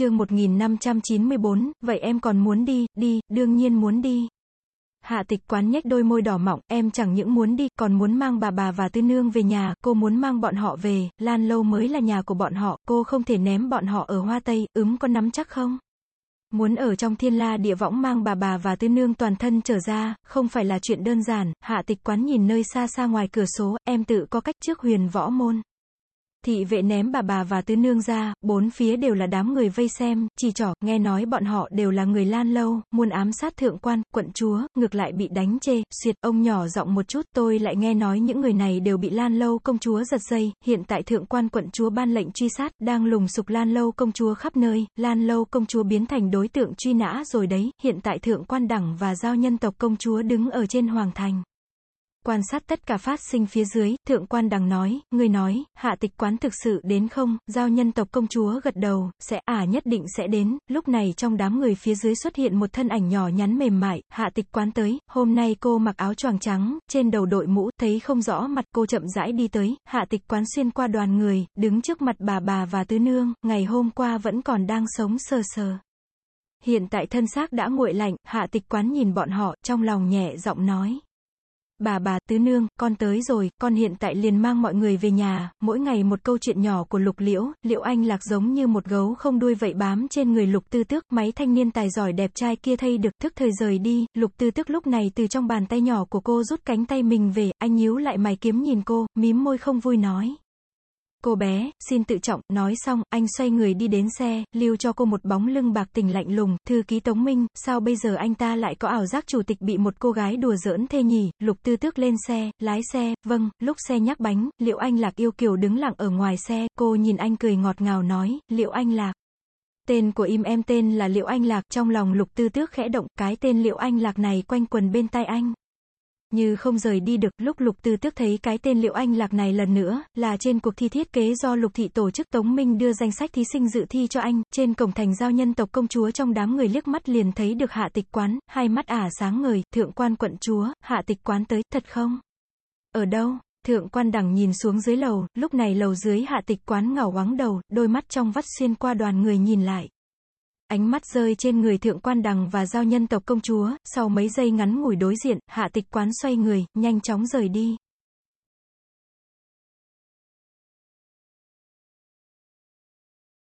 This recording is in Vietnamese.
chương 1594, vậy em còn muốn đi, đi, đương nhiên muốn đi. Hạ tịch quán nhếch đôi môi đỏ mọng, em chẳng những muốn đi, còn muốn mang bà bà và tư nương về nhà, cô muốn mang bọn họ về, Lan Lâu mới là nhà của bọn họ, cô không thể ném bọn họ ở Hoa Tây, ướm có nắm chắc không? Muốn ở trong thiên la địa võng mang bà bà và tư nương toàn thân trở ra, không phải là chuyện đơn giản, hạ tịch quán nhìn nơi xa xa ngoài cửa số, em tự có cách trước huyền võ môn. Thị vệ ném bà bà và tứ nương ra, bốn phía đều là đám người vây xem, chỉ trỏ, nghe nói bọn họ đều là người lan lâu, muốn ám sát thượng quan, quận chúa, ngược lại bị đánh chê, xuyệt, ông nhỏ giọng một chút, tôi lại nghe nói những người này đều bị lan lâu công chúa giật dây, hiện tại thượng quan quận chúa ban lệnh truy sát, đang lùng sục lan lâu công chúa khắp nơi, lan lâu công chúa biến thành đối tượng truy nã rồi đấy, hiện tại thượng quan đẳng và giao nhân tộc công chúa đứng ở trên hoàng thành. Quan sát tất cả phát sinh phía dưới, thượng quan đằng nói, người nói, hạ tịch quán thực sự đến không, giao nhân tộc công chúa gật đầu, sẽ, à nhất định sẽ đến, lúc này trong đám người phía dưới xuất hiện một thân ảnh nhỏ nhắn mềm mại, hạ tịch quán tới, hôm nay cô mặc áo choàng trắng, trên đầu đội mũ, thấy không rõ mặt cô chậm rãi đi tới, hạ tịch quán xuyên qua đoàn người, đứng trước mặt bà bà và tứ nương, ngày hôm qua vẫn còn đang sống sờ sờ. Hiện tại thân xác đã nguội lạnh, hạ tịch quán nhìn bọn họ, trong lòng nhẹ giọng nói. Bà bà, tứ nương, con tới rồi, con hiện tại liền mang mọi người về nhà, mỗi ngày một câu chuyện nhỏ của lục liễu, liệu anh lạc giống như một gấu không đuôi vậy bám trên người lục tư tước, máy thanh niên tài giỏi đẹp trai kia thay được thức thời rời đi, lục tư tước lúc này từ trong bàn tay nhỏ của cô rút cánh tay mình về, anh nhíu lại mày kiếm nhìn cô, mím môi không vui nói. Cô bé, xin tự trọng, nói xong, anh xoay người đi đến xe, lưu cho cô một bóng lưng bạc tình lạnh lùng, thư ký Tống Minh, sao bây giờ anh ta lại có ảo giác chủ tịch bị một cô gái đùa giỡn thê nhỉ, lục tư tước lên xe, lái xe, vâng, lúc xe nhắc bánh, liệu anh lạc yêu kiều đứng lặng ở ngoài xe, cô nhìn anh cười ngọt ngào nói, liệu anh lạc. Tên của im em tên là Liệu Anh Lạc, trong lòng lục tư tước khẽ động, cái tên Liệu Anh Lạc này quanh quần bên tai anh. Như không rời đi được, lúc Lục Tư Tước thấy cái tên Liệu Anh Lạc này lần nữa, là trên cuộc thi thiết kế do Lục Thị tổ chức Tống Minh đưa danh sách thí sinh dự thi cho anh, trên cổng thành giao nhân tộc công chúa trong đám người liếc mắt liền thấy được hạ tịch quán, hai mắt ả sáng ngời, thượng quan quận chúa, hạ tịch quán tới, thật không? Ở đâu? Thượng quan đẳng nhìn xuống dưới lầu, lúc này lầu dưới hạ tịch quán ngảo quáng đầu, đôi mắt trong vắt xuyên qua đoàn người nhìn lại. Ánh mắt rơi trên người thượng quan đằng và giao nhân tộc công chúa, sau mấy giây ngắn ngủi đối diện, hạ tịch quán xoay người, nhanh chóng rời đi.